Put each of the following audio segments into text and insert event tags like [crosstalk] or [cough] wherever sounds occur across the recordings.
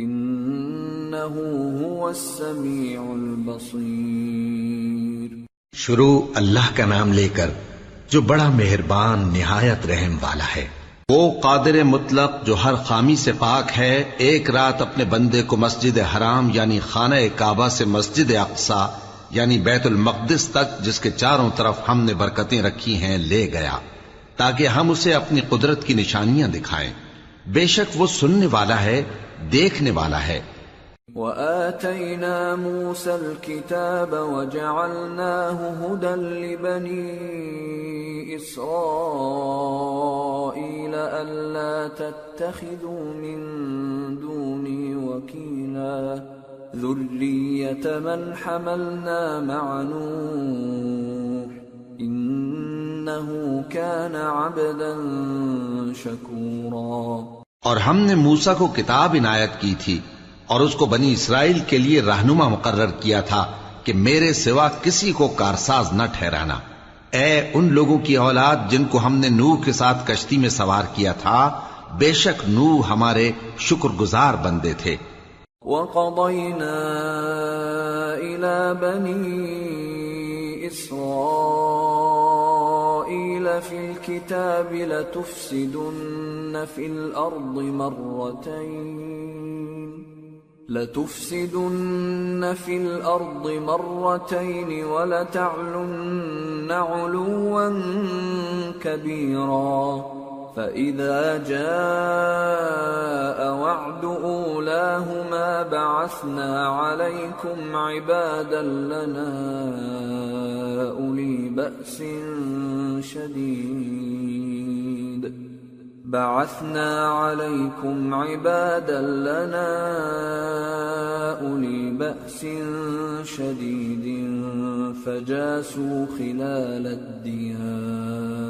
إنه هو السميع البصير۔ شروع اللہ کا نام لے کر جو بڑا مہربان نہایت رحم والا ہے۔ وہ قادر مطلق جو ہر خامی سے پاک ہے، ایک رات اپنے بندے کو مسجد حرام یعنی خانہ کعبہ سے مسجد اقصا یعنی بیت المقدس تک، جس کے چاروں طرف ہم نے برکتیں رکھی ہیں، لے گیا۔ تاکہ ہم اسے اپنی قدرت کی نشانیاں دکھائیں۔ بے شک وہ سننے والا ہے دیکھنے والا ہے۔ وآتينا موسى الكتاب وجعلناه هدى لبني إسرائيل ألا تتخذوا من دوني وكيلا ذرية من حملنا مع نوح۔ إنه كان عبدا اور ہم نے موسا کو کتاب عنایت کی تھی اور اس کو بنی اسرائیل کے لیے رہنما مقرر کیا تھا کہ میرے سوا کسی کو کارساز نہ ٹھہرانا۔ اے ان لوگوں کی اولاد جن کو ہم نے نوح کے ساتھ کشتی میں سوار کیا تھا، بے شک نوح ہمارے شکر گزار بندے تھے۔ وقضينا إلى بني إسرائيل في الكتاب لتفسدن في الأرض مرتين. لتفسدن في الأرض مرتين ولتعلن علوا كبيرا. فإذا جاء وعد أولاهما بعثنا عليكم عبادا لنا أولي بأس شديد بعثنا عليكم عبادا لنا أولي بأس شديد فجاسوا خلال الديار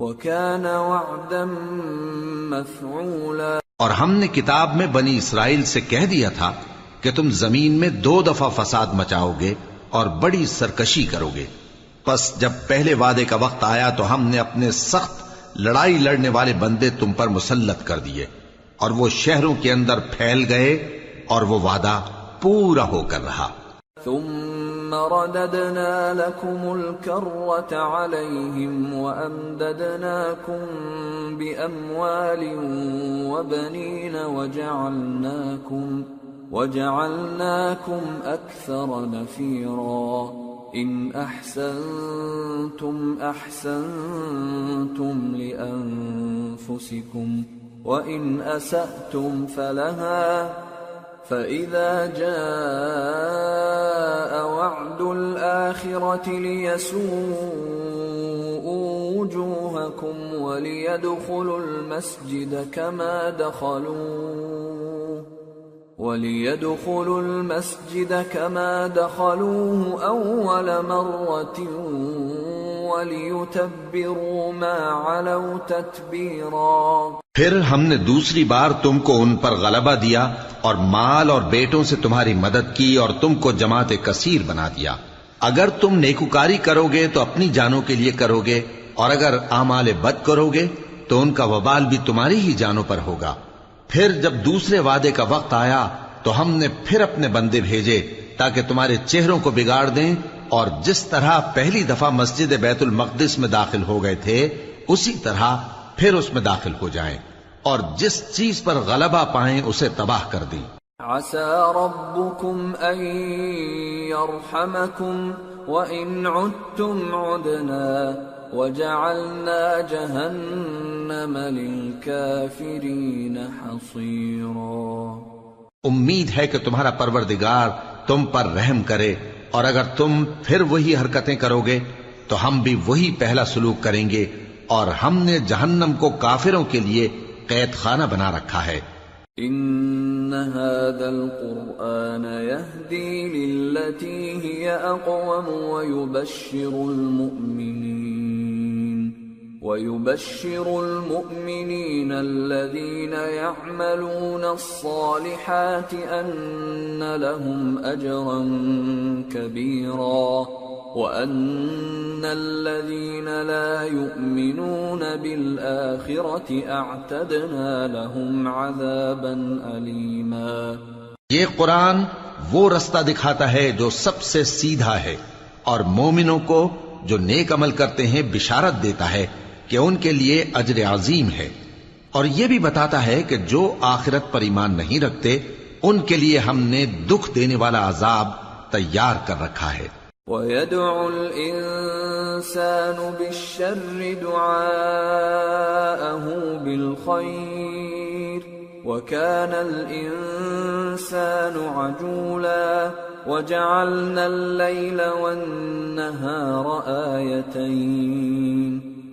وكان وعدا مفعولا. اور ہم نے کتاب میں بنی اسرائیل سے کہہ دیا تھا کہ تم زمین میں دو دفعہ فساد مچاؤ گے اور بڑی سرکشی کرو گے۔ پس جب پہلے وعدے کا وقت آیا تو ہم نے اپنے سخت لڑائی لڑنے والے بندے تم پر مسلط کر دیے اور وہ شہروں کے اندر پھیل گئے اور وہ وعدہ پورا ہو کر رہا۔ ثم رددنا لكم الكرة عليهم وأمددناكم بأموال وبنين وجعلناكم وجعلناكم أكثر نفيرا إن أحسنتم أحسنتم لأنفسكم وإن أسأتم فلها فإذا جاء وعد الآخرة ليسوءوا وجوهكم وليدخلوا المسجد كما دخلوه وليدخلوا المسجد كما دخلوه أول مرة پھر ہم نے دوسری بار تم کو ان پر غلبہ دیا اور مال اور بیٹوں سے تمہاری مدد کی اور تم کو جماعت کثیر بنا دیا۔ اگر تم نیکوکاری کرو گے تو اپنی جانوں کے لیے کرو گے اور اگر اعمال بد کرو گے تو ان کا وبال بھی تمہاری ہی جانوں پر ہوگا۔ پھر جب دوسرے وعدے کا وقت آیا تو ہم نے پھر اپنے بندے بھیجے تاکہ تمہارے چہروں کو بگاڑ دیں اور جس طرح پہلی دفعہ مسجد بیت المقدس میں داخل ہو گئے تھے اسی طرح پھر اس میں داخل ہو جائیں اور جس چیز پر غلبہ پائیں اسے تباہ کر دیں۔ عسى ربكم أن يرحمكم وإن عدتم عدنا وجعلنا جهنم للكافرين حصيرا۔ امید ہے کہ تمہارا پروردگار تم پر رحم کرے اور اگر تم پھر وہی حرکتیں کرو گے، تو ہم بھی وہی پہلا سلوک کریں گے اور ہم نے جہنم کو کافروں کے لیے قید خانہ بنا رکھا ہے۔ ان هذا القرآن يهدي للتي هي أقوم ويبشر المؤمنين۔ ويبشر المؤمنين الذين يعملون الصالحات أن لهم أجرا كبيرا وأن الذين لا يؤمنون بالآخرة أعتدنا لهم عذابا أليما یہ قرآن وہ رستہ دکھاتا ہے جو سب سے سیدھا ہے اور مومنوں کو جو نیک عمل کرتے ہیں بشارت دیتا ہے۔ کہ ان کے لیے اجر عظیم ہے۔ اور یہ بھی بتاتا ہے کہ جو آخرت پر ایمان نہیں رکھتے، ان کے لیے ہم نے دکھ دینے والا عذاب تیار کر رکھا ہے۔ ويدعو الإنسان بالشر دعاءه بالخير وكان الإنسان عجولا وجعلنا الليل والنهار آيتين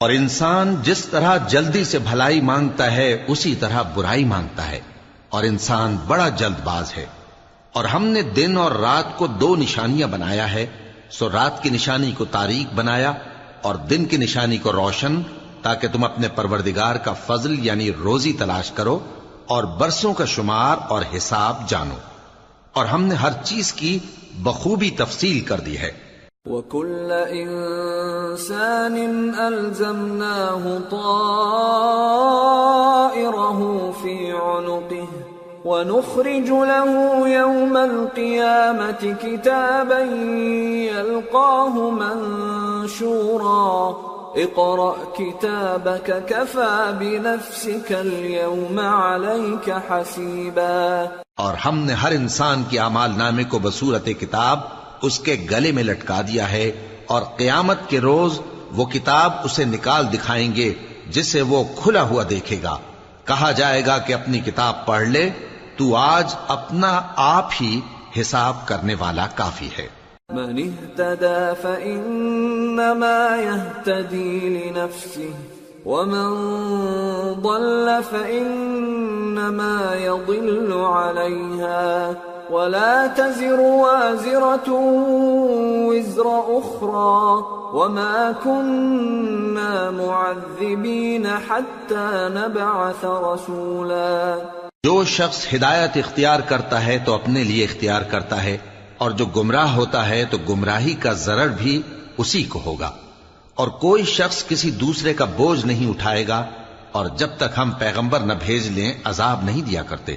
اور انسان جس طرح جلدی سے بھلائی مانگتا ہے، اسی طرح برائی مانگتا ہے۔ اور انسان بڑا جلد باز ہے۔ اور ہم نے دن اور رات کو دو نشانیاں بنایا ہے۔ سو رات کی نشانی کو تاریخ بنایا اور دن کی نشانی کو روشن، تاکہ تم اپنے پروردگار کا فضل یعنی روزی تلاش کرو اور برسوں کا شمار اور حساب جانو۔ اور ہم نے ہر چیز کی بخوبی تفصیل کر دی ہے۔ وكل إنسان ألزمناه طائره في عنقه ونخرج له يوم القيامة كتابا يلقاه منشورا اقرأ كتابك كفى بنفسك اليوم عليك حسيبا اور ہم نے ہر انسان کے اعمال نامے کو بصورت کتاب اس کے گلے میں لٹکا دیا ہے اور قیامت کے روز وہ کتاب اسے نکال دکھائیں گے جسے وہ کھلا ہوا دیکھے گا۔ کہا جائے گا کہ اپنی کتاب پڑھ لے، تو آج اپنا آپ ہی حساب کرنے والا کافی ہے۔ من اهتدى فإنما يهتدي لنفسه، ومن ضل فإنما يضل عليها۔ ولا تزر وازرة وزر أخرى وما كنا معذبين حتى نبعث رسولا جو شخص ہدایت اختیار کرتا ہے تو اپنے لیے اختیار کرتا ہے، اور جو گمراہ ہوتا ہے تو گمراہی کا ضرر بھی اسی کو ہوگا۔ اور کوئی شخص کسی دوسرے کا بوجھ نہیں اٹھائے گا، اور جب تک ہم پیغمبر نہ بھیج لیں، عذاب نہیں دیا کرتے۔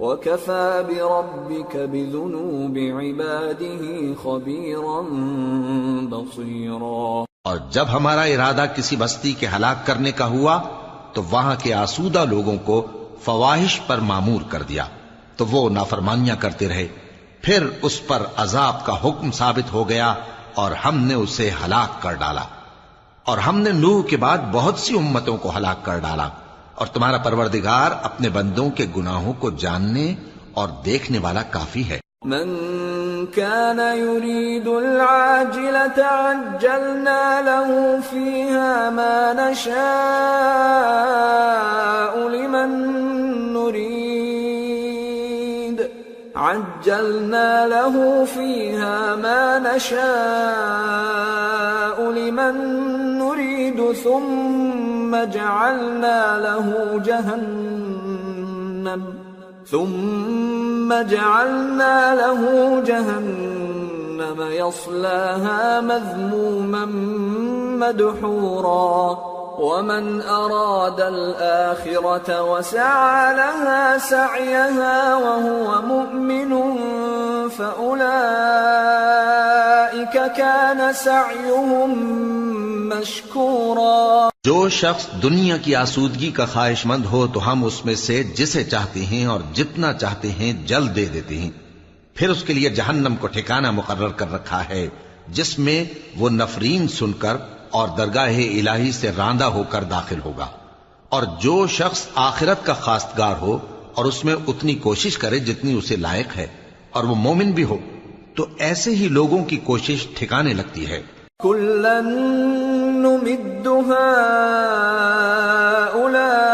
وَكَفَى بِرَبِّكَ بِذُنُوبِ عِبَادِهِ خَبِيرًا بَصِيرًا۔ اور جب ہمارا ارادہ کسی بستی کے ہلاک کرنے کا ہوا، تو وہاں کے آسودہ لوگوں کو فواہش پر معمور کر دیا۔ تو وہ نافرمانیاں کرتے رہے۔ پھر اس پر عذاب کا حکم ثابت ہو گیا اور ہم نے اسے ہلاک کر ڈالا۔ اور ہم نے نوح کے بعد بہت سی امتوں کو ہلاک کر ڈالا۔ اور تمہارا پروردگار اپنے بندوں کے گناہوں کو جاننے اور دیکھنے والا کافی ہے۔ من كان يريد العاجلة عجلنا له فيها ما نشاء لمن عجلنا له فيها ما نشاء لمن نريد ثم جعلنا له جهنم ثم جعلنا له جهنم يصلاها مذموما مدحورا ومن أراد الآخرة وسعى لها سعيها وهو مؤمن فأولئك كان سعيهم مشكورا۔ جو شخص دنیا کی آسودگی کا خواہش مند ہو تو ہم اس میں سے جسے چاہتے ہیں اور جتنا چاہتے ہیں جلد دے دیتے ہیں۔ پھر اس کے لیے جہنم کو ٹھکانہ مقرر کر رکھا ہے، جس میں وہ نفرین سن کر اور درگاہ الہی سے راندہ ہو کر داخل ہوگا۔ اور جو شخص آخرت کا خاستگار ہو اور اس میں اتنی کوشش کرے جتنی اسے لائق ہے اور وہ مومن بھی ہو، تو ایسے ہی لوگوں کی کوشش ٹھکانے لگتی ہے۔ کلن نمد هؤلاء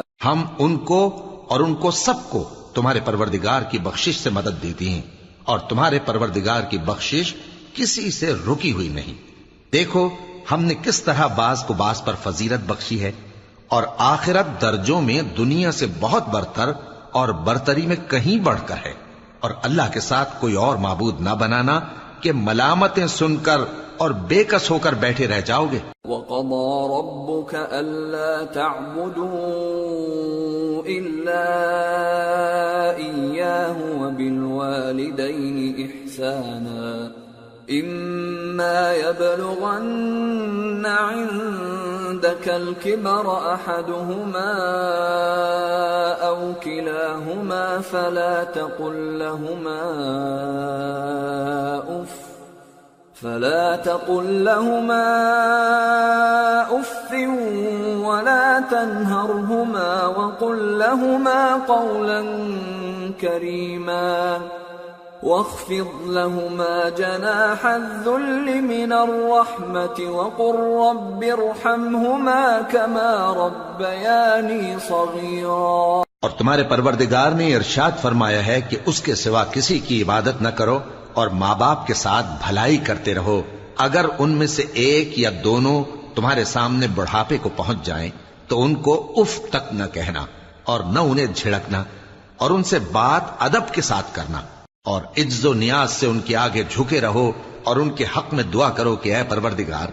ہم ان کو اور ان کو سب کو تمہارے پروردگار کی بخشش سے مدد دیتی ہیں اور تمہارے پروردگار کی بخشش کسی سے رکی ہوئی نہیں۔ دیکھو، ہم نے کس طرح باز کو باز پر فضیلت بخشی ہے اور آخرت درجوں میں دنیا سے بہت برتر اور برتری میں کہیں بڑھ کر ہے۔ اور اللہ کے ساتھ کوئی اور معبود نہ بنانا کہ ملامتیں سن کر اور بے کس ہو کر بیٹھے رہ جاؤ گے۔ وَقَضَى رَبُّكَ أَلَّا تَعْبُدُوا إِلَّا إِيَّاهُ وَبِالْوَالِدَيْنِ إِحْسَانًا۔ إما يبلغن عندك الكبر أحدهما أو كلاهما فلا تقل لهما فلا تقل لهما اف ولا تنهرهما وقل لهما قولا كريما واخفض لهما جناح الذل من الرحمة وقل رب ارحمهما كما ربياني صغيرا. اور تمہارے پروردگار نے ارشاد فرمایا ہے کہ اس کے سوا کسی کی عبادت نہ کرو اور ماں باپ کے ساتھ بھلائی کرتے رہو۔ اگر ان میں سے ایک یا دونوں تمہارے سامنے بڑھاپے کو پہنچ جائیں تو ان کو اف تک نہ کہنا اور نہ انہیں جھڑکنا اور ان سے بات ادب کے ساتھ کرنا۔ اور عز و نیاز سے ان کے آگے جھکے رہو اور ان کے حق میں دعا کرو کہ اے پروردگار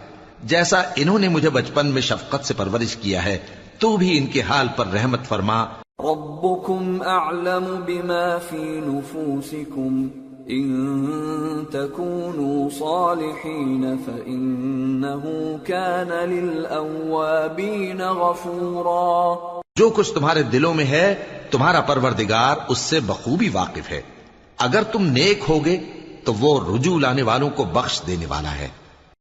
جیسا انہوں نے مجھے بچپن میں شفقت سے پرورش کیا ہے تو بھی ان کے حال پر رحمت فرما۔ ربكم أعلم بما في نفوسكم إن تكونوا صالحين فإنه كان للأوابين غفورا۔ جو کچھ تمہارے دلوں میں ہے تمہارا پروردگار اس سے بخوبی واقف ہے۔ اگر تم نیک ہوگے تو وہ رجوع لانے والوں کو بخش دینے والا ہے۔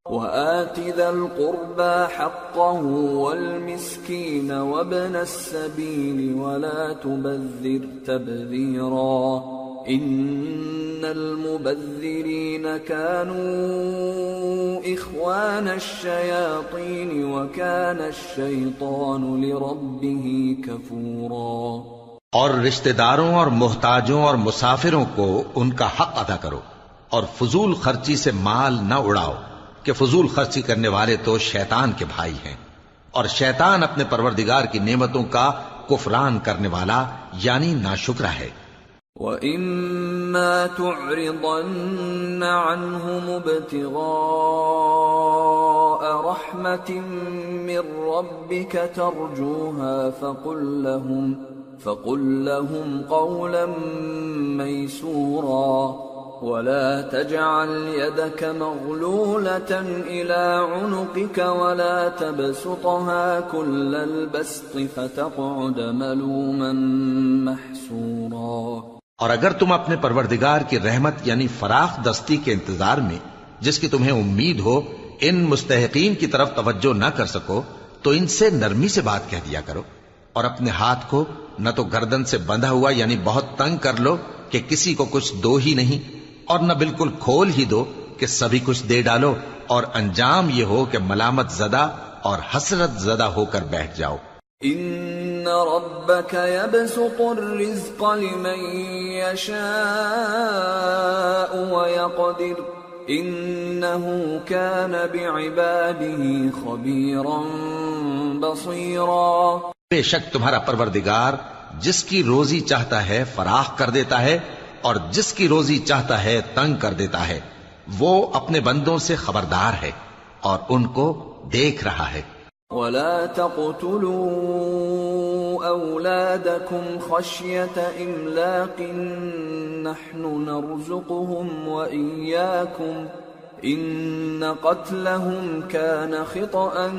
وآت ذا القربى حقه والمسكين وابن السبيل ولا تبذر تبذيرا۔ إن المبذرين كانوا إخوان الشياطين وكان الشيطان لربه كفورا۔ اور رشتہ داروں اور محتاجوں اور مسافروں کو ان کا حق ادا کرو اور فضول خرچی سے مال نہ اڑاؤ کہ فضول خرچی کرنے والے تو شیطان کے بھائی ہیں۔ اور شیطان اپنے پروردگار کی نعمتوں کا کفران کرنے والا یعنی ناشکرا ہے۔ وَإِمَّا تُعْرِضَنَّ عَنْهُمُ ابْتِغَاءَ رَحْمَةٍ مِّن رَّبِّكَ تَرْجُوهَا فَقُل لَّهُمْ فَقُل لَّهُمْ قَوْلًا مَّيْسُورًا ولا تجعل يدك مغلولة إلى عنقك ولا تبسطها كل البسط فتقعد ملوما محسورا اور اگر تم اپنے پروردگار کی رحمت یعنی فراخ دستی کے انتظار میں، جس کی تمہیں امید ہو، ان مستحقین کی طرف توجہ نہ کر سکو، تو ان سے نرمی سے بات کہہ دیا کرو اور اپنے ہاتھ کو نہ تو گردن سے بندھا ہوا یعنی بہت تنگ کر لو کہ کسی کو کچھ دو ہی نہیں اور نہ بالکل کھول ہی دو کہ سبھی کچھ دے ڈالو اور انجام یہ ہو کہ ملامت زدہ اور حسرت زدہ ہو کر بیٹھ جاؤ۔ ان ربك يبسط الرزق لمن يشاء ويقدر انه كان بعباده خبيرا بصيرا بے شک تمہارا پروردگار جس کی روزی چاہتا ہے فراخ کر دیتا ہے اور جس کی روزی چاہتا ہے تنگ کر دیتا ہے، وہ اپنے بندوں سے خبردار ہے اور ان کو دیکھ رہا ہے۔ ولا تقتلوا اولادكم خشيه املاق نحن نرزقهم واياكم ان قتلهم كان خطا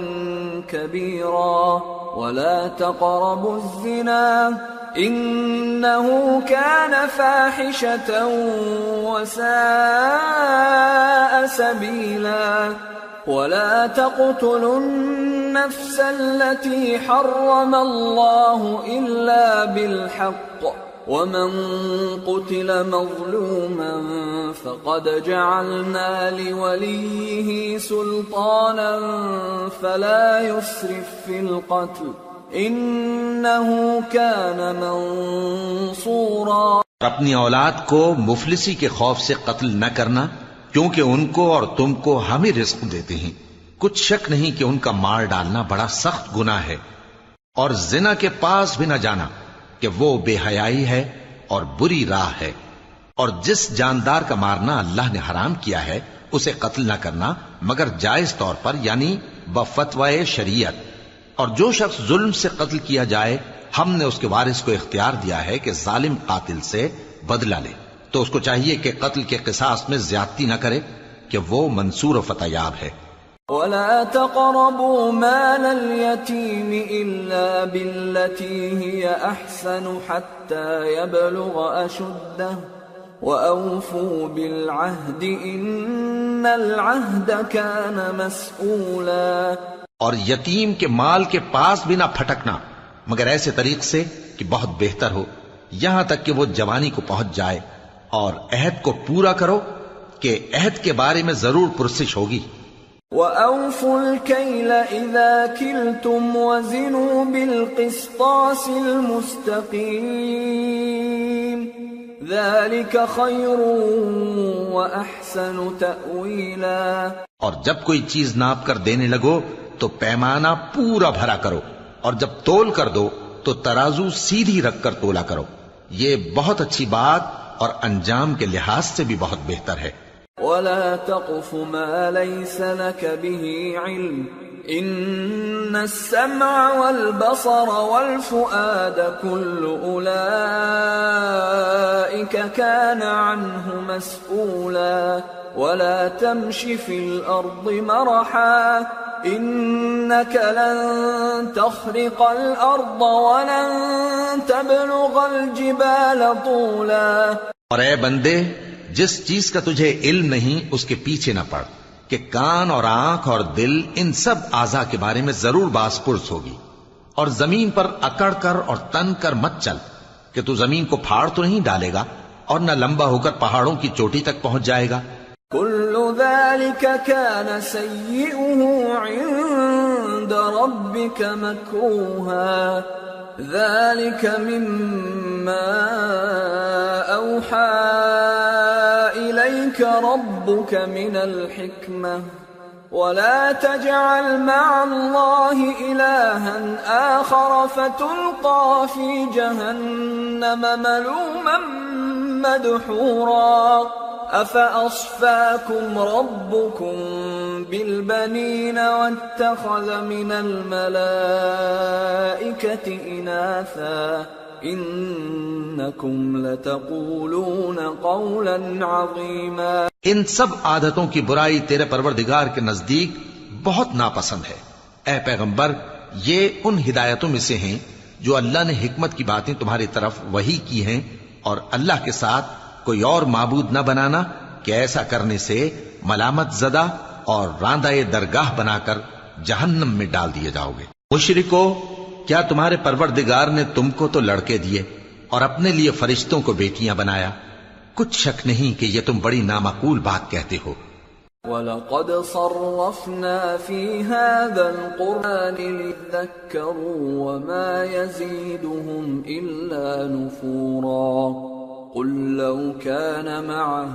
كبيرا ولا تقربوا الزنا انه كان فاحشه وساء سبيلا ولا تقتلوا النفس التي حرم الله الا بالحق ومن قتل مظلوما فقد جعلنا لوليه سلطانا فلا يسرف في القتل انه كان منصورا اور اپنی اولاد کو مفلسی کے خوف سے قتل نہ کرنا، کیونکہ ان کو اور تم کو ہم ہی رزق دیتے ہیں۔ کچھ شک نہیں کہ ان کا مار ڈالنا بڑا سخت گناہ ہے۔ اور زنا کے پاس بھی نہ جانا۔ کہ وہ بے حیائی ہے اور بری راہ ہے۔ اور جس جاندار کا مارنا اللہ نے حرام کیا ہے، اسے قتل نہ کرنا، مگر جائز طور پر یعنی بفتوائے شریعت۔ اور جو شخص ظلم سے قتل کیا جائے، ہم نے اس کے وارث کو اختیار دیا ہے کہ ظالم قاتل سے بدلہ لے۔ تو اس کو چاہیے کہ قتل کے قصاص میں زیادتی نہ کرے، کہ وہ منصور و فتح یاب ہے۔ ولا تقربوا مال اليتيم إلا بالتي هي أحسن حتى يبلغ أشده وأوفوا بالعهد إن العهد كان مسؤولا اور یتیم کے مال کے پاس بھی نہ پھٹکنا، مگر ایسے طریق سے کہ بہت بہتر ہو، یہاں تک کہ وہ جوانی کو پہنچ جائے اور عہد کو پورا کرو کہ عہد کے بارے میں ضرور پرسش ہوگی۔ وَأَوْفُوا الْكَيْلَ إِذَا كِلْتُمْ وَزِنُوا بِالْقِسْطَاسِ الْمُسْتَقِيمِ ذَلِكَ خَيْرٌ وَأَحْسَنُ تَأْوِيلًا اور جب کوئی چیز ناپ کر دینے لگو تو پیمانہ پورا بھرا کرو اور جب تول کر دو تو ترازو سیدھی رکھ کر تولا کرو۔ یہ بہت اچھی بات اور انجام کے لحاظ سے بھی بہت بہتر ہے۔ ولا تقف ما ليس لك به علم ان السمع والبصر والفؤاد كل اولئك كان عنه مسؤولا ولا تمش في الارض مرحا انك لن تخرق الارض ولن تبلغ الجبال طولا اور اے بندے جس چیز کا تجھے علم نہیں، اس کے پیچھے نہ پڑ کہ کان اور آنکھ اور دل ان سب آزا کے بارے میں ضرور باس پرس ہوگی۔ اور زمین پر اکڑ کر اور تن کر مت چل کہ تو زمین کو پھاڑ تو نہیں ڈالے گا اور نہ لمبا ہو کر پہاڑوں کی چوٹی تک پہنچ جائے گا۔ كل ذلك كان سيئه عند ربك مكروها ذلك مما أوحى ربك من الحكمة ولا تجعل مع الله إلها آخر فتلقى في جهنم ملوما مدحورا أفأصفاكم ربكم بالبنين واتخذ من الملائكة إناثا إنكم لتقولون قولا عظيما۔ ان سب عادتوں کی برائی تیرے پروردگار کے نزدیک بہت ناپسند ہے۔ اے پیغمبر یہ ان ہدایتوں میں سے ہیں جو اللہ نے حکمت کی باتیں تمہاری طرف وہی کی ہیں اور اللہ کے ساتھ کوئی اور معبود نہ بنانا کہ ایسا کرنے سے ملامت زدہ اور راندہ درگاہ بنا کر جہنم میں ڈال دیے جاؤ گے۔ مشرکو کیا تمہارے پروردگار نے تم کو تو لڑکے دیے اور اپنے لیے فرشتوں کو بیٹیاں بنایا؟ کچھ شک نہیں کہ یہ تم بڑی نامعقول بات کہتے ہو۔ وَلَقَدْ صَرَّفْنَا فِي هَذَا الْقُرْآنِ لِلذَّكَّرُوا وَمَا يَزِيدُهُمْ إِلَّا نُفُورًا۔ قُلْ لَوْ كَانَ مَعَهُ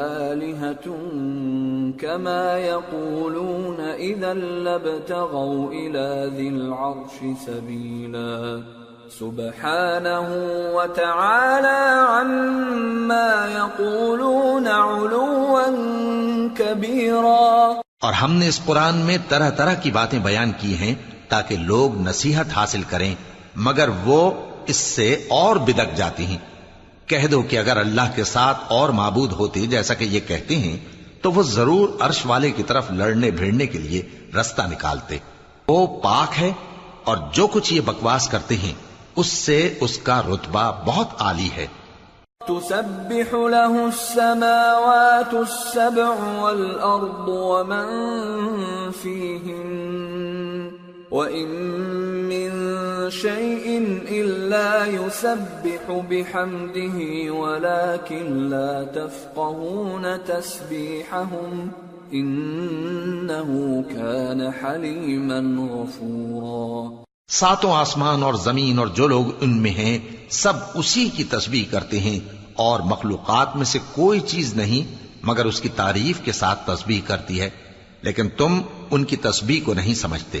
آلِهَةٌ كَمَا يَقُولُونَ إِذًا لَابْتَغَوْا إِلَى ذِي الْعَرْشِ سَبِيلًا. سبحانه وتعالى عما يقولون علوا كبيرا. اور ہم نے اس قرآن میں طرح طرح کی باتیں بیان کی ہیں تاکہ لوگ نصیحت حاصل کریں، مگر وہ اس سے اور بدک جاتی ہیں۔ کہہ دو کہ اگر اللہ کے ساتھ اور معبود ہوتے جیسا کہ یہ کہتے ہیں، تو وہ ضرور عرش والے کی طرف لڑنے بھیڑنے کے لیے رستہ نکالتے۔ وہ پاک ہے اور جو کچھ یہ بکواس کرتے ہیں، اس سے اس کا رتبہ بہت عالی ہے۔ تسبح له السماوات السبع والأرض ومن فيهن وإن من شيء إلا يسبح بحمده ولكن لا تفقهون تسبيحهم إنه كان حليما غفورا ساتوں آسمان اور زمین اور جو لوگ ان میں ہیں، سب اسی کی تسبیح کرتے ہیں۔ اور مخلوقات میں سے کوئی چیز نہیں، مگر اس کی تعریف کے ساتھ تسبیح کرتی ہے۔ لیکن تم ان کی تسبیح کو نہیں سمجھتے۔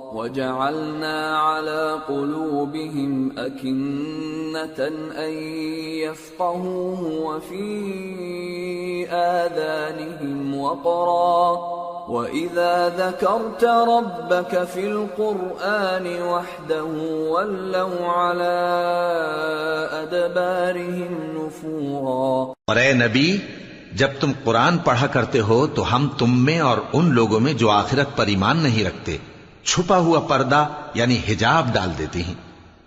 وَجَعَلْنَا عَلَى قُلُوبِهِمْ أَكِنَّةً أَن يَفْقَهُوهُ وَفِي آذَانِهِمْ وَقْرًا. وَإِذَا ذَكَرْتَ رَبَّكَ فِي الْقُرْآنِ وَحْدَهُ وَلَّوْا عَلَىٰ أَدْبَارِهِمْ نُفُورًا. اور اے نبی، جب تم قرآن پڑھا کرتے ہو تو ہم تم میں اور ان لوگوں میں جو آخرت پر ایمان نہیں رکھتے چھپا ہوا پردہ یعنی حجاب ڈال دیتے ہیں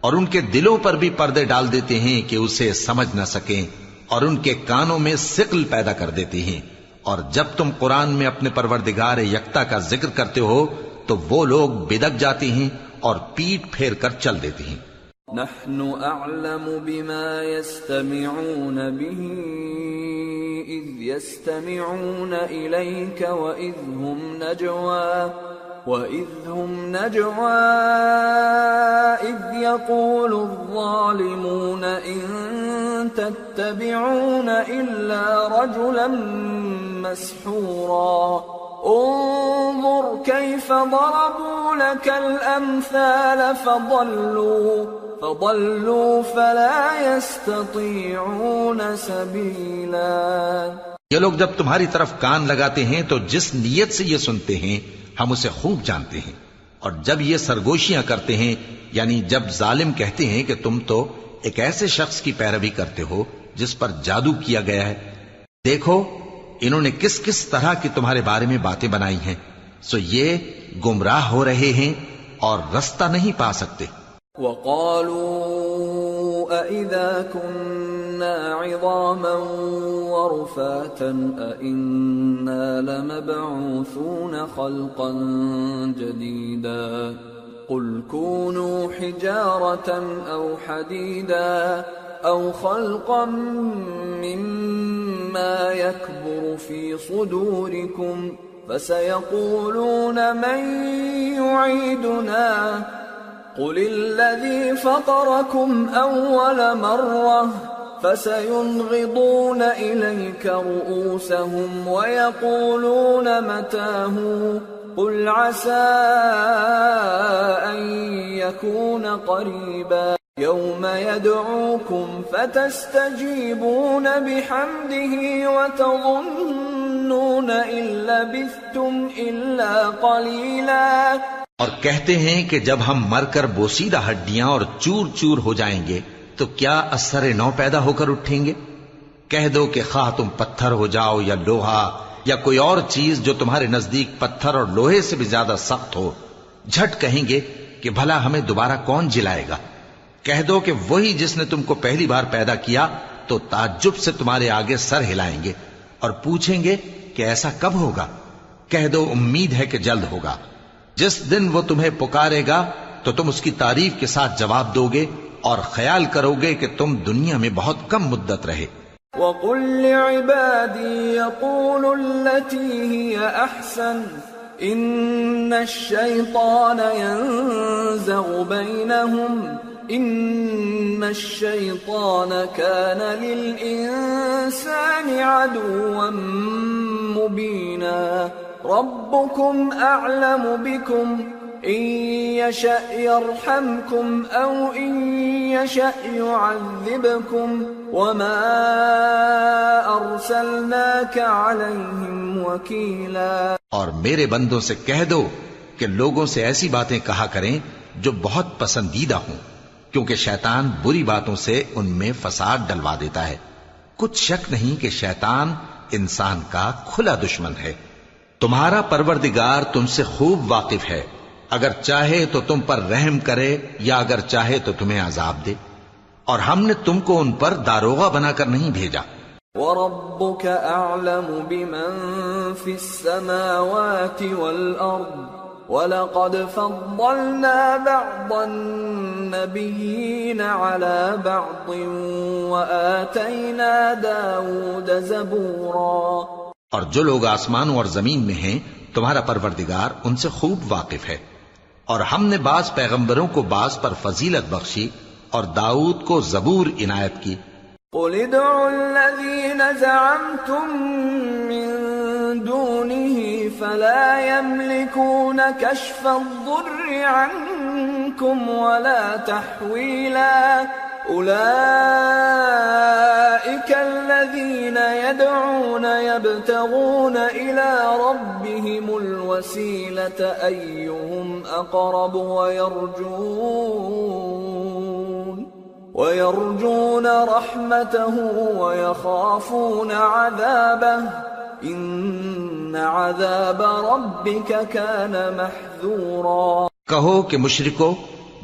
اور ان کے دلوں پر بھی پردے ڈال دیتے ہیں کہ اسے سمجھ نہ سکیں اور ان کے کانوں میں سقل پیدا کر دیتے ہیں اور جب تم قرآن میں اپنے پروردگار یکتا کا ذکر کرتے ہو تو وہ لوگ بدک جاتے ہیں اور پیٹ پھیر کر چل دیتے ہیں۔ نحن اعلم بما يستمعون به اذ يستمعون اليك واذ هم نجوى وَإِذْ هُمْ نَجْوَى إِذْ يَقُولُ الظَّالِمُونَ إِن تَتَّبِعُونَ إِلَّا رَجُلًا مَسْحُورًا انظر كيف ضربوا لك الأمثال فضلوا فضلوا فلا يستطيعون سبيلا یہ لوگ جب تمہاری طرف کان لگاتے ہیں تو جس نیت سے یہ سنتے ہیں ہم اسے خوب جانتے ہیں۔ اور جب یہ سرگوشیاں کرتے ہیں یعنی جب ظالم کہتے ہیں کہ تم تو ایک ایسے شخص کی پیروی کرتے ہو جس پر جادو کیا گیا ہے، دیکھو، انہوں نے کس کس طرح کی تمہارے بارے میں باتیں بنائی ہیں۔ سو یہ گمراہ ہو رہے ہیں اور رستہ نہیں پا سکتے۔ وقالوا أئذا كنا عظاما ورفاتا أئنا لمبعوثون خلقا جديدا قل كونوا حجارة أو حديدا أو خلقا مما يكبر في صدوركم فسيقولون من يعيدنا قل الذي فطركم أول مرة فسينغضون إليك رؤوسهم ويقولون متاه قل عسى أن يكون قريبا يوم يدعوكم فتستجيبون بحمده وتظنون إن لبثتم إلا قليلا اور کہتے ہیں کہ جب ہم مر کر بوسیدہ ہڈیاں اور چور چور ہو جائیں گے تو کیا اثر نو پیدا ہو کر اٹھیں گے؟ کہہ دو کہ خواہ تم پتھر ہو جاؤ یا لوہا یا کوئی اور چیز جو تمہارے نزدیک پتھر اور لوہے سے بھی زیادہ سخت ہو۔ جھٹ کہیں گے کہ بھلا ہمیں دوبارہ کون جلائے گا؟ کہہ دو کہ وہی جس نے تم کو پہلی بار پیدا کیا تو تعجب سے تمہارے آگے سر ہلائیں گے اور پوچھیں گے کہ ایسا کب ہوگا؟ کہہ دو امید ہے کہ جلد ہوگا۔ جس دن وہ تمہیں پکارے گا تو تم اس کی تعریف کے ساتھ جواب دو گے اور خیال کرو گے کہ تم دنیا میں بہت کم مدت رہے۔ وقل لعبادي يقولوا التي هي أحسن، إن الشيطان ينزغ بينهم، إن الشيطان كان للإنسان عدوا مبينا۔ ربكم أعلم بكم يشأ يرحمكم أو يشأ يعذبكم وما أرسلناك عليهم وكيلا اور میرے بندوں سے کہہ دو کہ لوگوں سے ایسی باتیں کہا کریں جو بہت پسندیدہ ہوں، کیونکہ شیطان بری باتوں سے ان میں فساد ڈلوا دیتا ہے۔ کچھ شک نہیں کہ شیطان انسان کا کھلا دشمن ہے۔ تمہارا پروردگار تم سے خوب واقف ہے۔ اگر چاہے تو تم پر رحم کرے یا اگر چاہے تو تمہیں عذاب دے۔ اور ہم نے تم کو ان پر داروغہ بنا کر نہیں بھیجا۔ وربك أعلم بمن في السماوات والأرض ولقد فضلنا بعض النبيين على بعض وآتينا داود زبورا۔ اور جو لوگ آسمانوں اور زمین میں ہیں تمہارا پروردگار ان سے خوب واقف ہے۔ اور ہم نے بعض پیغمبروں کو بعض پر فضیلت بخشی اور داؤد کو زبور عنایت کی۔ قل ادعوا الذين زعمتم من دونه فلا يملكون كشف الضر عنكم ولا تحويلا أولئك يدعون يبتغون إلى ربهم الوسيلة أيهم أقرب ويرجون ويرجون رحمته ويخافون عذابه إن عذاب ربك كان محذورا کہو کہ مشرکو،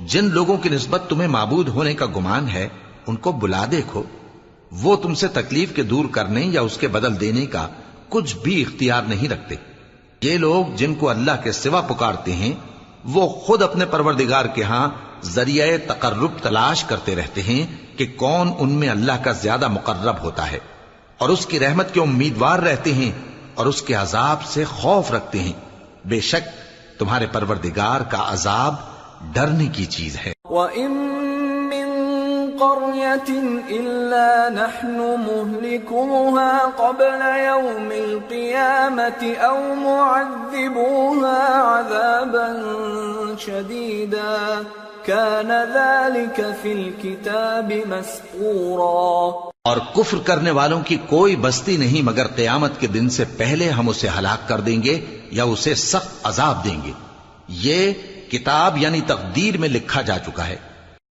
جن لوگوں کی نسبت تمہیں معبود ہونے کا گمان ہے، ان کو بلا دیکھو۔ وہ تم سے تکلیف کے دور کرنے یا اس کے بدل دینے کا کچھ بھی اختیار نہیں رکھتے۔ یہ لوگ جن کو اللہ کے سوا پکارتے ہیں، وہ خود اپنے پروردگار کے ہاں ذریعہ تقرب تلاش کرتے رہتے ہیں کہ کون ان میں اللہ کا زیادہ مقرب ہوتا ہے۔ اور اس کی رحمت کے امیدوار رہتے ہیں اور اس کے عذاب سے خوف رکھتے ہیں۔ بے شک تمہارے پروردگار کا عذاب ڈرنے کی چیز ہے۔ وَإِن قَرْيَةٍ إِلَّا نَحْنُ مُهْلِكُوهَا قَبْلَ يَوْمِ الْقِيَامَةِ أَوْ مُعَذِّبُوهَا عَذَابًا شَدِيدًا. كَانَ ذَلِكَ فِي الْكِتَابِ مَسْطُورًا. اور کفر کرنے والوں کی کوئی بستی نہیں، مگر قیامت کے دن سے پہلے ہم اسے ہلاک کر دیں گے یا اسے سخت عذاب دیں گے۔ یہ کتاب یعنی تقدیر میں لکھا جا چکا ہے۔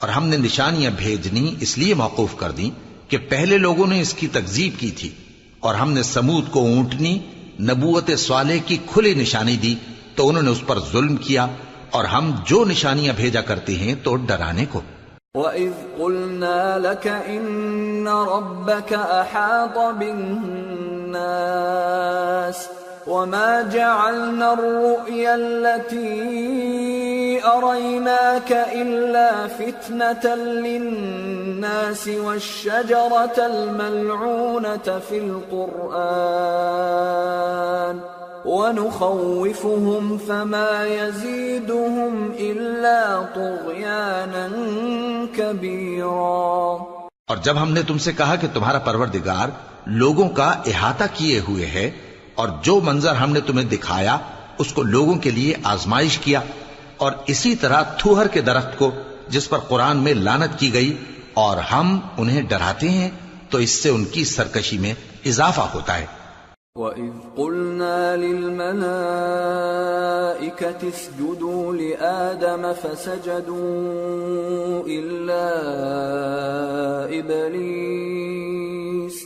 اور ہم نے نشانیاں بھیجنی اس لیے موقوف کر دیں کہ پہلے لوگوں نے اس کی تکذیب کی تھی اور ہم نے سمود کو اونٹنی، نبوت صالح کی کھلی نشانی دی تو انہوں نے اس پر ظلم کیا اور ہم جو نشانیاں بھیجا کرتے ہیں تو ڈرانے کو۔ وَإِذْ قُلْنَا لَكَ إِنَّ رَبَّكَ أَحَاطَ بِالنَّاسِ وَمَا جَعَلْنَا الرُّؤْيَا الَّتِي أَرَيْنَاكَ إِلَّا فِتْنَةً لِلنَّاسِ وَالشَّجَرَةَ الْمَلْعُونَةَ فِي الْقُرْآنِ ونخوفهم فما يزيدهم إلا طغيانا كبيرا اور جب ہم نے تم سے کہا کہ تمہارا پروردگار لوگوں کا احاطہ کیے ہوئے ہے اور جو منظر ہم نے تمہیں دکھایا، اس کو لوگوں کے لیے آزمائش کیا اور اسی طرح تھوہر کے درخت کو جس پر قرآن میں لانت کی گئی اور ہم انہیں ڈراتے ہیں، تو اس سے ان کی سرکشی میں اضافہ ہوتا ہے۔ وَإِذْ قُلْنَا لِلْمَلَائِكَةِ اسْجُدُوا لِآدَمَ فَسَجَدُوا إِلَّا إِبْلِيسَ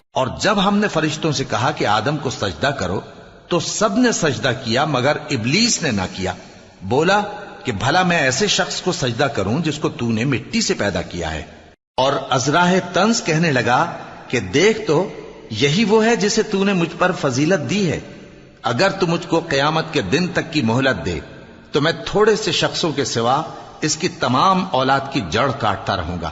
اور جب ہم نے فرشتوں سے کہا کہ آدم کو سجدہ کرو، تو سب نے سجدہ کیا مگر ابلیس نے نہ کیا۔ بولا کہ بھلا میں ایسے شخص کو سجدہ کروں جس کو تو نے مٹی سے پیدا کیا ہے۔ اور ازراہ تنز کہنے لگا کہ دیکھ تو، یہی وہ ہے جسے تو نے مجھ پر فضیلت دی ہے۔ اگر تو مجھ کو قیامت کے دن تک کی مہلت دے، تو میں تھوڑے سے شخصوں کے سوا اس کی تمام اولاد کی جڑ کاٹتا رہوں گا۔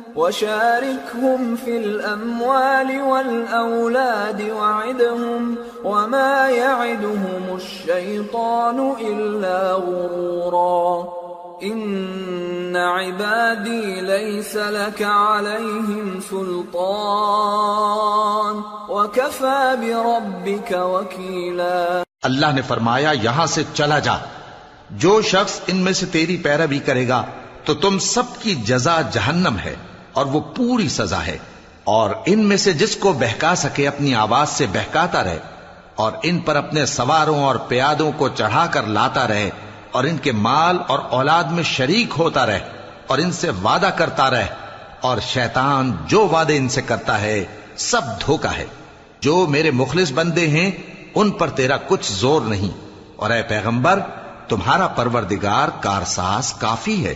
وشاركهم في الأموال والأولاد وعدهم وما يعدهم الشيطان إلا غرورا. إن عبادي ليس لك عليهم سلطان. وكفى بربك وكيلا. اللہ نے فرمایا، یہاں سے چلا جا۔ جو شخص ان میں سے تیری پیروی کرے گا، تو تم سب کی جزا جہنم ہے۔ اور وہ پوری سزا ہے۔ اور ان میں سے جس کو بہکا سکے اپنی آواز سے بہکاتا رہے، اور ان پر اپنے سواروں اور پیادوں کو چڑھا کر لاتا رہے، اور ان کے مال اور اولاد میں شریک ہوتا رہے، اور ان سے وعدہ کرتا رہے۔ اور شیطان جو وعدے ان سے کرتا ہے، سب دھوکا ہے۔ جو میرے مخلص بندے ہیں، ان پر تیرا کچھ زور نہیں۔ اور اے پیغمبر، تمہارا پروردگار کارساز کافی ہے۔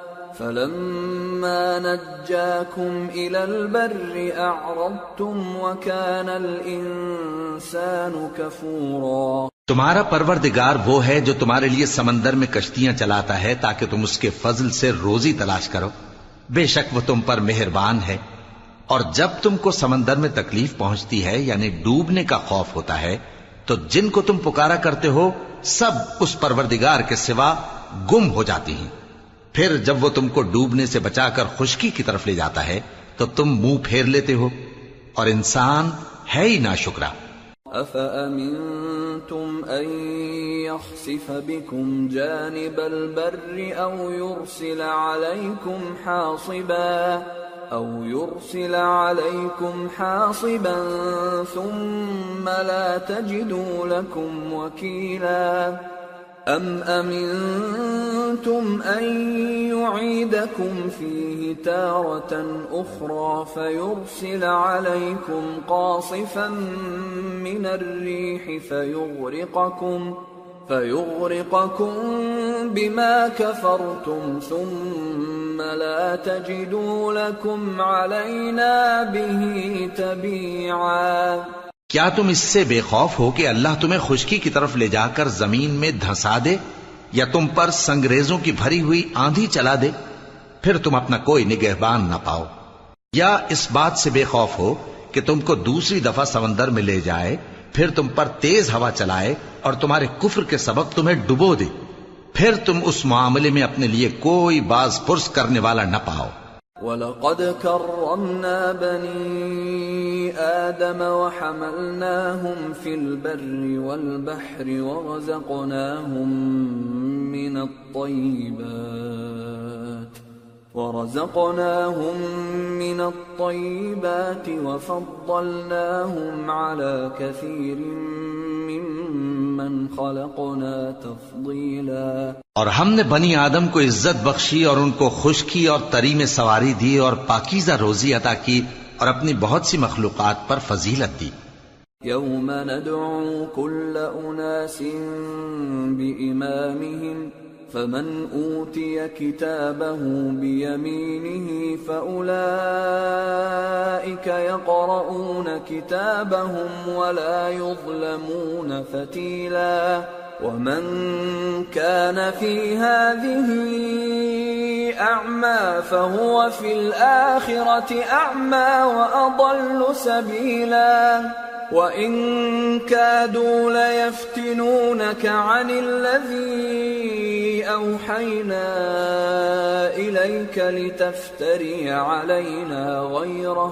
فلما نجاكم إلى البر أعرضتم وكان الإنسان كفورا. تمہارا پروردگار وہ ہے جو تمہارے لیے سمندر میں کشتیاں چلاتا ہے تاکہ تم اس کے فضل سے روزی تلاش کرو۔ بے شک وہ تم پر مہربان ہے۔ اور جب تم کو سمندر میں تکلیف پہنچتی ہے یعنی ڈوبنے کا خوف ہوتا ہے، تو جن کو تم پکارا کرتے ہو، سب اس پروردگار کے سوا گم ہو جاتی ہیں۔ پھر جب وہ تم کو ڈوبنے سے بچا کر خشکی کی طرف لے جاتا ہے، تو تم منہ پھیر لیتے ہو، اور انسان ہے ہی نا شکرا أفأمنتم أن يخسف بكم جانب البر أو يرسل عليكم حاصبا أو يرسل عليكم حاصبا ثم لا تجدوا لكم وكيلا۔ أم أمنتم أن يعيدكم فيه تارة أخرى فيرسل عليكم قاصفا من الريح فيغرقكم فيغرقكم بما كفرتم ثم لا تجدوا لكم علينا به تبيعا کیا تم اس سے بے خوف ہو کہ اللہ تمہیں خشکی کی طرف لے جا کر زمین میں دھسا دے یا تم پر سنگریزوں کی بھری ہوئی آندھی چلا دے؟ پھر تم اپنا کوئی نگہبان نہ پاؤ۔ یا اس بات سے بے خوف ہو کہ تم کو دوسری دفعہ سمندر میں لے جائے، پھر تم پر تیز ہوا چلائے اور تمہارے کفر کے سبب تمہیں ڈبو دے۔ پھر تم اس معاملے میں اپنے لیے کوئی باز پرس کرنے والا نہ پاؤ۔ وَلَقَدْ كَرَّمْنَا بَنِي آدَمَ وَحَمَلْنَاهُمْ فِي الْبَرِّ وَالْبَحْرِ وَرَزَقْنَاهُمْ مِنَ الطَّيِّبَاتِ ورزقناهم من الطيبات وفضلناهم على كثير ممن خلقنا تفضيلا. اور ہم نے بنی آدم کو عزت بخشی اور ان کو خشکی اور تری میں سواری دی اور پاکیزہ روزی عطا کی اور اپنی بہت سی مخلوقات پر فضیلت دی۔ يوم ندعو كل أناس بإمامهم فمن اوتی كتابه بيمينه فاولئك يقرؤون كتابهم ولا يظلمون فتيلا ومن كان في هذه اعمى فهو في الاخره اعمى واضل سبيلا وَإِن كَادُوا لَيَفْتِنُونَكَ عَنِ الَّذِي أَوْحَيْنَا إِلَيْكَ لِتَفْتَرِيَ عَلَيْنَا غَيْرَهُ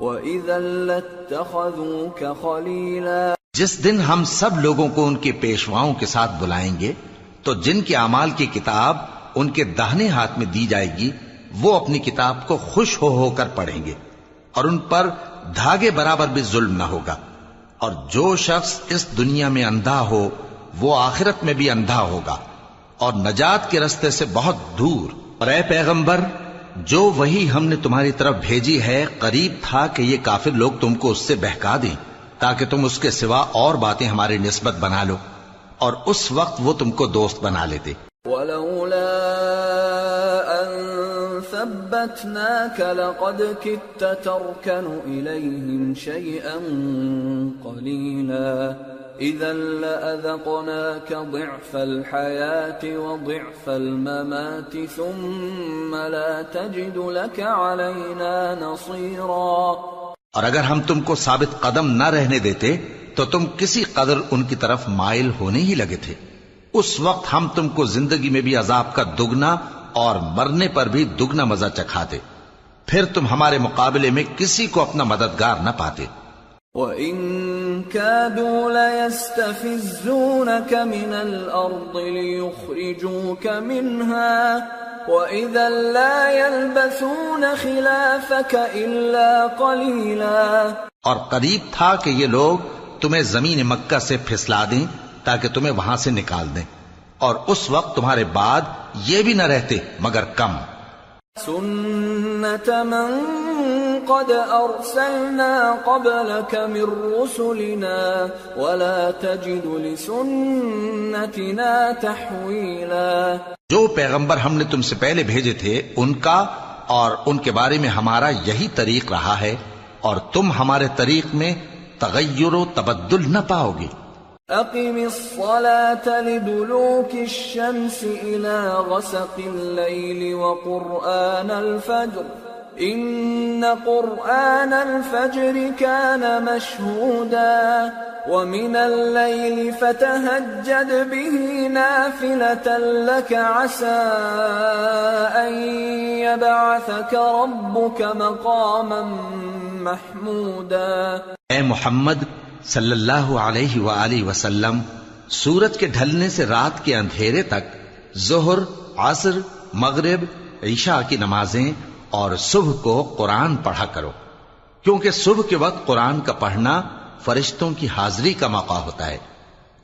وَإِذًا لَاتَّخَذُوكَ خَلِيلًا [laughs] جس دن ہم سب لوگوں کو ان کے پیشواؤں کے ساتھ بلائیں گے، تو جن کے اعمال کی کتاب ان کے دہنے ہاتھ میں دی جائے گی، وہ اپنی کتاب کو خوش ہو ہو کر پڑھیں گے اور ان پر دھاگے برابر بھی ظلم نہ ہوگا۔ اور جو شخص اس دنیا میں اندھا ہو، وہ آخرت میں بھی اندھا ہوگا۔ اور نجات کے رستے سے بہت دور۔ اور اے پیغمبر، جو وہی ہم نے تمہاری طرف بھیجی ہے، قریب تھا کہ یہ کافر لوگ تم کو اس سے بہکا دیں، تاکہ تم اس کے سوا اور باتیں ہماری نسبت بنا لو۔ اور اس وقت وہ تم کو دوست بنا لیتے۔ ثبتناك لقد كدت تركن إليهم شيئا قليلا. إذا لأذقناك ضعف الحياة وضعف الممات ثم لا تجد لك علينا نصيرا. اور اگر ہم تم کو ثابت قدم نہ رہنے دیتے تو تم کسی قدر ان کی طرف مائل ہونے ہی لگے تھے۔ اس وقت ہم تم کو زندگی میں بھی عذاب کا دگنا اور مرنے پر بھی دگنا مزہ چکھاتے۔ پھر تم ہمارے مقابلے میں کسی کو اپنا مددگار نہ پاتے۔ وَإِن كَادُوا لَيَسْتَفِزُّونَكَ مِنَ الْأَرْضِ لِيُخْرِجُوكَ مِنْهَا وَإِذًا لَا يَلْبَثُونَ خِلَافَكَ إِلَّا قَلِيلًا۔ اور قریب تھا کہ یہ لوگ تمہیں زمین مکہ سے پھسلا دیں تاکہ تمہیں وہاں سے نکال دیں۔ اور اس وقت تمہارے بعد یہ بھی نہ رہتے مگر کم۔ سنت من قد ارسلنا قبلك من رسلنا ولا تجد لسنتنا تحویلا۔ جو پیغمبر ہم نے تم سے پہلے بھیجے تھے ان کا اور ان کے بارے میں ہمارا یہی طریق رہا ہے اور تم ہمارے طریق میں تغیر و تبدل نہ پاؤ گے۔ اقم الصلاة لدلوك الشمس الى غسق الليل وقرآن الفجر. ان قرآن الفجر كان مشهودا. ومن الليل فتهجد به نافلة لك عسى ان يبعثك ربك مقاما محمودا. اے محمد صلی اللہ علیہ وآلہ وسلم سورج کے ڈھلنے سے رات کے اندھیرے تک ظہر، عصر، مغرب، عشاء کی نمازیں اور صبح کو قرآن پڑھا کرو۔ کیونکہ صبح کے وقت قرآن کا پڑھنا فرشتوں کی حاضری کا موقع ہوتا ہے۔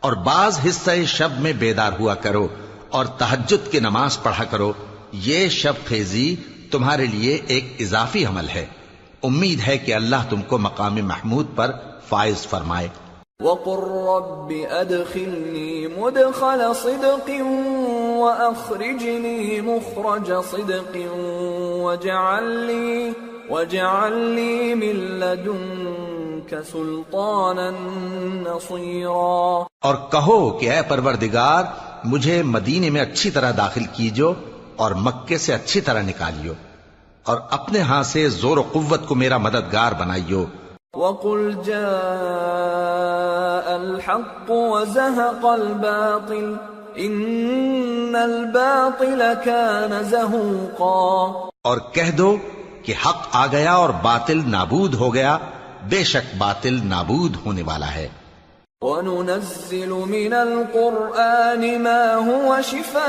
اور بعض حصہ شب میں بیدار ہوا کرو اور تحجد کی نماز پڑھا کرو۔ یہ شب خیزی تمہارے لیے ایک اضافی عمل ہے۔ امید ہے کہ اللہ تم کو مقام محمود پر فائز فرمائے۔ وقل رب ادخلني مدخل صدق واخرجني مخرج صدق واجعل لي واجعل لي من لدنك سلطانا نصيرا۔ اور کہو کہ اے پروردگار مجھے مدینے میں اچھی طرح داخل کیجو اور مکے سے اچھی طرح نکالیو اور اپنے ہاں سے زور و قوت کو میرا مددگار بنائیو۔ وقل جاء الحق وزهق الباطل ان الباطل كان زهوقا اور کہہ دو کہ حق آ گیا اور باطل نابود ہو گیا بے شک باطل نابود ہونے والا ہے۔ وننزل من القرآن ما هو شفاء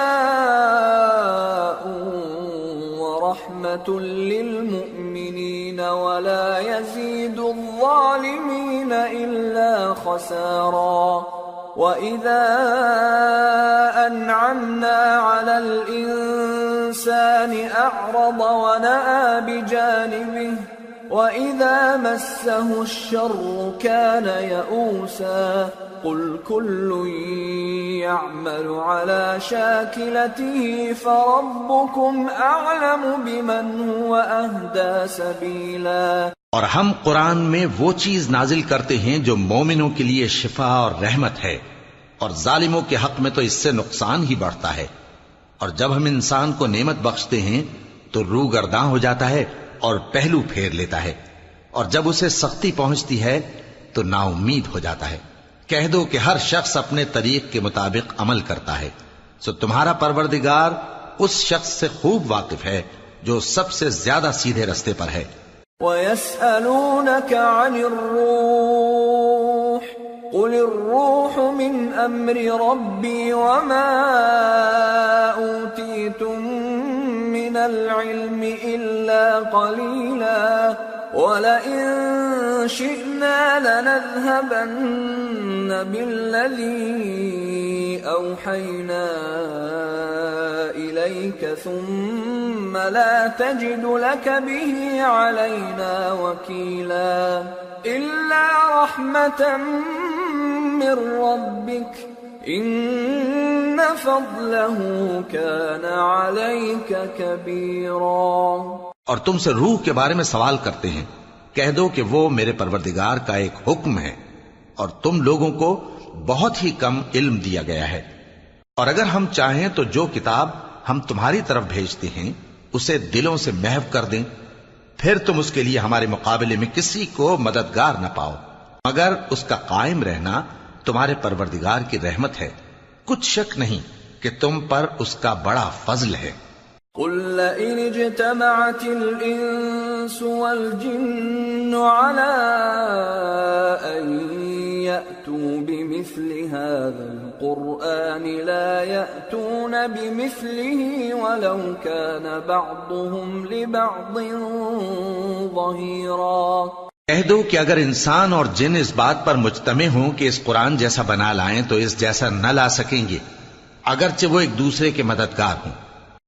ورحمة للمؤمنين ولا يزيد الظالمين إلا خسارا وإذا أنعمنا على الإنسان أعرض ونأى بجانبه وَإِذَا مَسَّهُ الشَّرُّ كَانَ يَئُوسًا قُلْ كُلٌّ يَعْمَلُ عَلَى شَاكِلَتِهِ فَرَبُّكُمْ أَعْلَمُ بِمَنْ هُوَ أَهْدَى سَبِيلًا. اور ہم قرآن میں وہ چیز نازل کرتے ہیں جو مومنوں کے لیے شفا اور رحمت ہے اور ظالموں کے حق میں تو اس سے نقصان ہی بڑھتا ہے۔ اور جب ہم انسان کو نعمت بخشتے ہیں تو روح گرداں ہو جاتا ہے اور پہلو پھیر لیتا ہے اور جب اسے سختی پہنچتی ہے تو نا امید ہو جاتا ہے۔ کہہ دو کہ ہر شخص اپنے طریق کے مطابق عمل کرتا ہے۔ سو تمہارا پروردگار اس شخص سے خوب واقف ہے جو سب سے زیادہ سیدھے رستے پر ہے۔ وَيَسْأَلُونَكَ عَنِ الرُّوحِ قُلِ الرُّوحُ مِنْ أَمْرِ رَبِّي وَمَا أُوتِيتُم من العلم إلا قليلا ولئن شئنا لنذهبن بالذي أوحينا إليك ثم لا تجد لك به إلا رحمة من ربك ان فضله كان عليك كبيرا اور تم سے روح کے بارے میں سوال کرتے ہیں۔ کہہ دو کہ وہ میرے پروردگار کا ایک حکم ہے اور تم لوگوں کو بہت ہی کم علم دیا گیا ہے۔ اور اگر ہم چاہیں تو جو کتاب ہم تمہاری طرف بھیجتے ہیں، اسے دلوں سے محو کر دیں۔ پھر تم اس کے لیے ہمارے مقابلے میں کسی کو مددگار نہ پاؤ۔ مگر اس کا قائم رہنا تمہارے پروردگار کی رحمت ہے۔ کچھ شک نہیں کہ تم پر اس کا بڑا فضل ہے۔ قل لئن اجتمعت الانس والجن على ان يأتوا بمثل هذا القرآن لا يأتون بمثله ولو كان بعضهم لبعض ظهيرا۔ کہہ دو کہ اگر انسان اور جن اس بات پر مجتمع ہوں کہ اس قرآن جیسا بنا لائیں تو اس جیسا نہ لا سکیں گے، اگرچہ وہ ایک دوسرے کے مددگار ہوں۔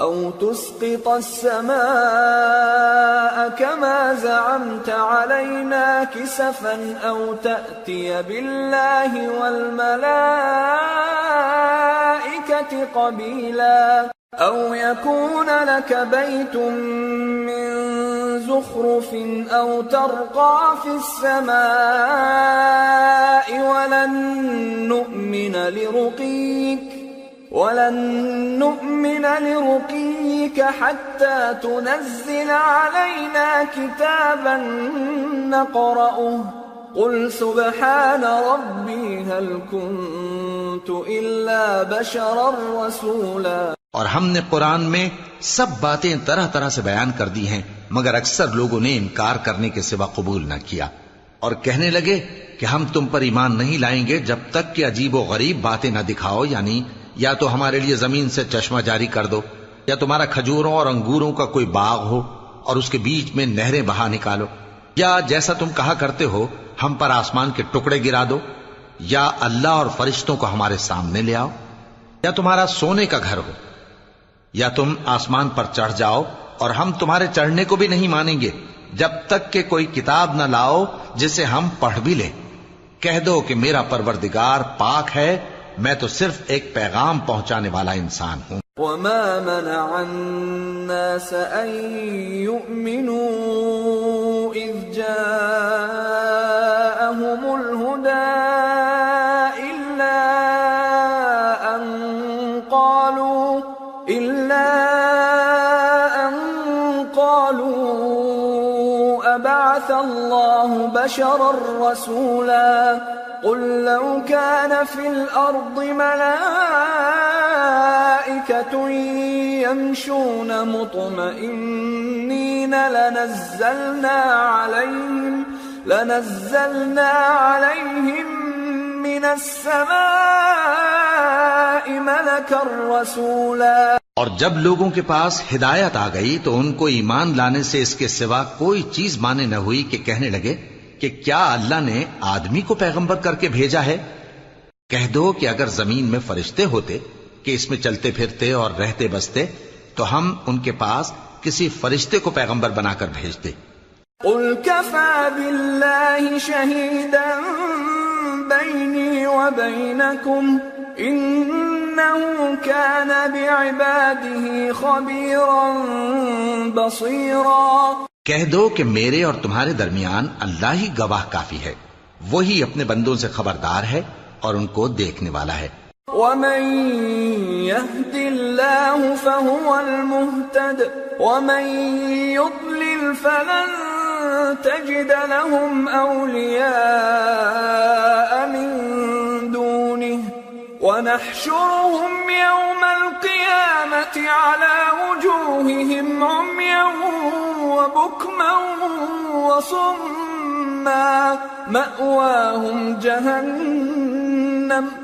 أو تسقط السماء كما زعمت علينا كسفا أو تأتي بالله والملائكة قبيلا أو يكون لك بيت من زخرف أو ترقى في السماء ولن نؤمن لرقيك ولن نؤمن لرقيك حتى تنزل علينا كتابا نقرأه. قل سبحان ربي هل كنت إلا بشرا رسولا. اور ہم نے قرآن میں سب باتیں طرح طرح سے بیان کر دی ہیں، مگر اکثر لوگوں نے انکار کرنے کے سوا قبول نہ کیا۔ اور کہنے لگے کہ ہم تم پر ایمان نہیں لائیں گے جب تک کہ عجیب و غریب باتیں نہ دکھاؤ یعنی یا تو ہمارے لیے زمین سے چشمہ جاری کر دو، یا تمہارا کھجوروں اور انگوروں کا کوئی باغ ہو اور اس کے بیچ میں نہریں بہا نکالو، یا جیسا تم کہا کرتے ہو، ہم پر آسمان کے ٹکڑے گرا دو، یا اللہ اور فرشتوں کو ہمارے سامنے لے آؤ، یا تمہارا سونے کا گھر ہو، یا تم آسمان پر چڑھ جاؤ اور ہم تمہارے چڑھنے کو بھی نہیں مانیں گے، جب تک کہ کوئی کتاب نہ لاؤ جسے ہم پڑھ بھی لیں۔ کہہ دو کہ میرا پروردگار پاک ہے میں تو صرف ایک پیغام پہنچانے والا انسان ہوں۔ وما منع الناس ان يؤمنوا اذ جاءهم الله بشرا رسولا قل لو كان في الأرض ملائكة يمشون مطمئنين لنزلنا عليهم لنزلنا عليهم من السماء ملكا رسولا اور جب لوگوں کے پاس ہدایت آ گئی تو ان کو ایمان لانے سے اس کے سوا کوئی چیز مانے نہ ہوئی کہ کہنے لگے کہ کیا اللہ نے آدمی کو پیغمبر کر کے بھیجا ہے؟ کہہ دو کہ اگر زمین میں فرشتے ہوتے، کہ اس میں چلتے پھرتے اور رہتے بستے، تو ہم ان کے پاس کسی فرشتے کو پیغمبر بنا کر بھیجتے۔ قل كفى بالله شهيدا بيني وبينكم إنه كان بعباده خبيرا بصيرا. کہہ دو کہ میرے اور تمہارے درمیان اللہ ہی گواہ کافی ہے وہی اپنے بندوں سے خبردار ہے اور ان کو دیکھنے والا ہے۔ ومن يهد الله فهو المهتد ومن يضلل فلن تجد لهم أولياء من ونحشرهم يوم القيامة على وجوههم عميا وبكما وصما مأواهم جهنم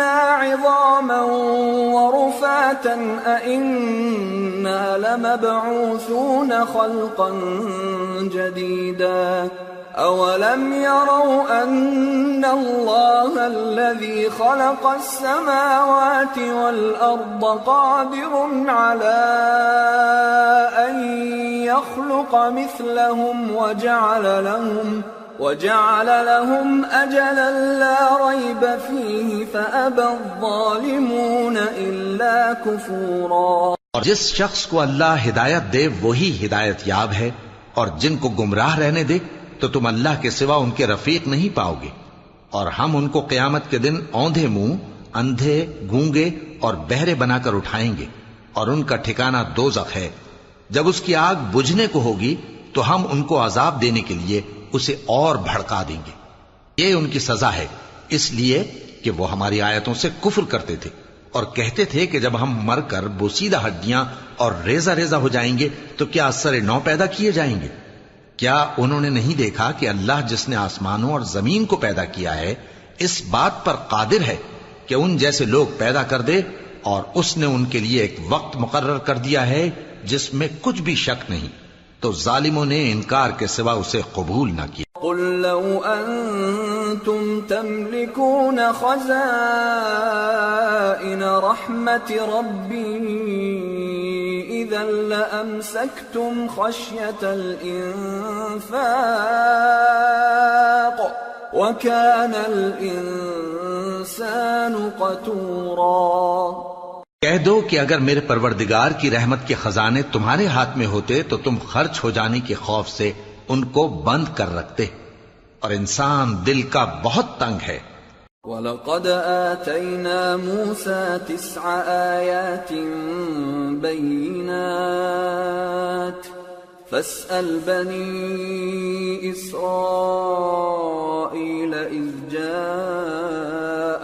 عظاما ورفاتا أئنا لمبعوثون خلقا جديدا أولم يروا أن الله الذي خلق السماوات والأرض قادر على أن يخلق مثلهم وجعل لهم وجعل لهم أجلا لا ريب فيه فأبى الظالمون إلا كفورا. اور جس شخص کو اللہ ہدایت دے وہی ہدایت یاب ہے، اور جن کو گمراہ رہنے دے، تو تم اللہ کے سوا ان کے رفیق نہیں پاؤ گے۔ اور ہم ان کو قیامت کے دن اوندھے منہ، اندھے، گونگے اور بہرے بنا کر اٹھائیں گے۔ اور ان کا ٹھکانہ دوزخ ہے۔ جب اس کی آگ بجھنے کو ہوگی، تو ہم ان کو عذاب دینے کے لیے اسے اور بھڑکا دیں گے۔ یہ ان کی سزا ہے۔ اس لیے کہ وہ ہماری آیتوں سے کفر کرتے تھے اور کہتے تھے کہ جب ہم مر کر بوسیدہ ہڈیاں اور ریزہ ریزہ ہو جائیں گے تو کیا اثر نو پیدا کیے جائیں گے؟ کیا انہوں نے نہیں دیکھا کہ اللہ جس نے آسمانوں اور زمین کو پیدا کیا ہے، اس بات پر قادر ہے کہ ان جیسے لوگ پیدا کر دے اور اس نے ان کے لیے ایک وقت مقرر کر دیا ہے جس میں کچھ بھی شک نہیں۔ تو ظالموں نے انکار کے سوا اسے قبول نہ کیا۔ قل لو أنتم تملكون خزائن رحمة ربي إذا لأمسكتم خشية الإنفاق وكان الإنسان قتورا۔ کہہ دو کہ اگر میرے پروردگار کی رحمت کے خزانے تمہارے ہاتھ میں ہوتے تو تم خرچ ہو جانے کے خوف سے ان کو بند کر رکھتے۔ اور انسان دل کا بہت تنگ ہے۔ وَلَقَدْ آتَيْنَا مُوسَى تِسْعَ آيَاتٍ بَيِّنَاتٍ فَاسْأَلْ بَنِي إِسْرَائِيلَ إِذْ جَاءَهُمْ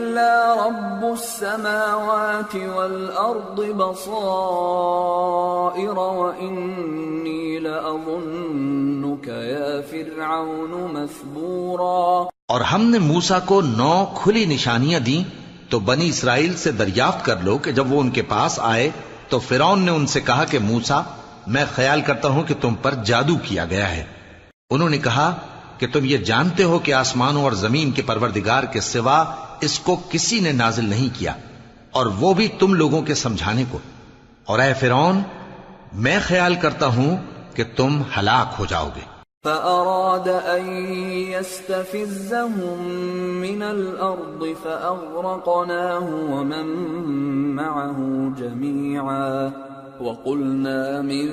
رب السماوات والأرض بصائر وإني لأظنك يا فرعون مثبورا. اور ہم نے موسا کو نو کھلی نشانیاں دیں تو بنی اسرائیل سے دریافت کر لو کہ جب وہ ان کے پاس آئے تو فرعون نے ان سے کہا کہ موسا میں خیال کرتا ہوں کہ تم پر جادو کیا گیا ہے۔ انہوں نے کہا کہ تم یہ جانتے ہو کہ آسمانوں اور زمین کے پروردگار کے سوا اس کو کسی نے نازل نہیں کیا، اور وہ بھی تم لوگوں کے سمجھانے کو۔ اور اے فرعون، میں خیال کرتا ہوں کہ تم ہلاک ہو جاؤ گے۔ فأراد أن يستفزهم من الأرض فأغرقناه ومن معه جميعا۔ وقلنا من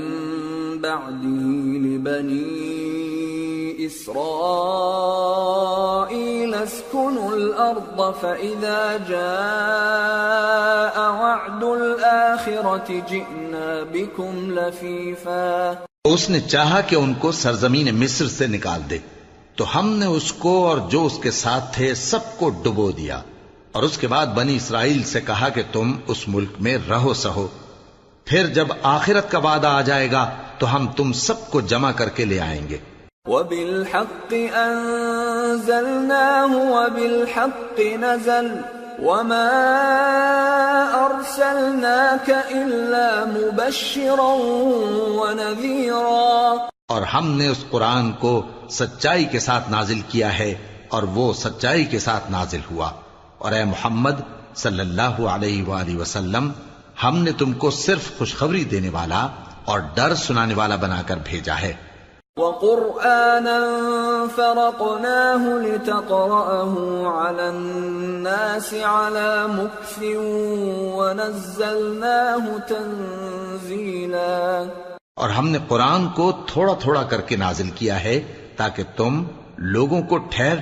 بعده لبني إسرائيل اسكنوا الأرض فإذا جاء وعد الآخرة جئنا بكم لفيفا۔ اس نے چاہا کہ ان کو سرزمین مصر سے نکال دے۔ تو ہم نے اس کو اور جو اس کے ساتھ تھے سب کو ڈبو دیا۔ اور اس کے بعد بنی اسرائیل سے کہا کہ تم اس ملک میں رہو سہو۔ پھر جب آخرت کا وعدہ آ جائے گا تو ہم تم سب کو جمع کر کے لے آئیں گے۔ وبالحق أنزلناه وبالحق نزل وما أرسلناك إلا مبشرا ونذيرا۔ اور ہم نے اس قرآن کو سچائی کے ساتھ نازل کیا ہے اور وہ سچائی کے ساتھ نازل ہوا۔ اور اے محمد صلی اللہ علیہ وآلہ وسلم ہم نے تم کو صرف خوشخبری دینے والا اور ڈر سنانے والا بنا کر بھیجا ہے۔ وقرآنا فرقناه لتقرأه على الناس على مكث ونزلناه تنزيلا۔ اور ہم نے قرآن کو تھوڑا تھوڑا کر کے نازل کیا ہے تاکہ تم لوگوں کو ٹھہر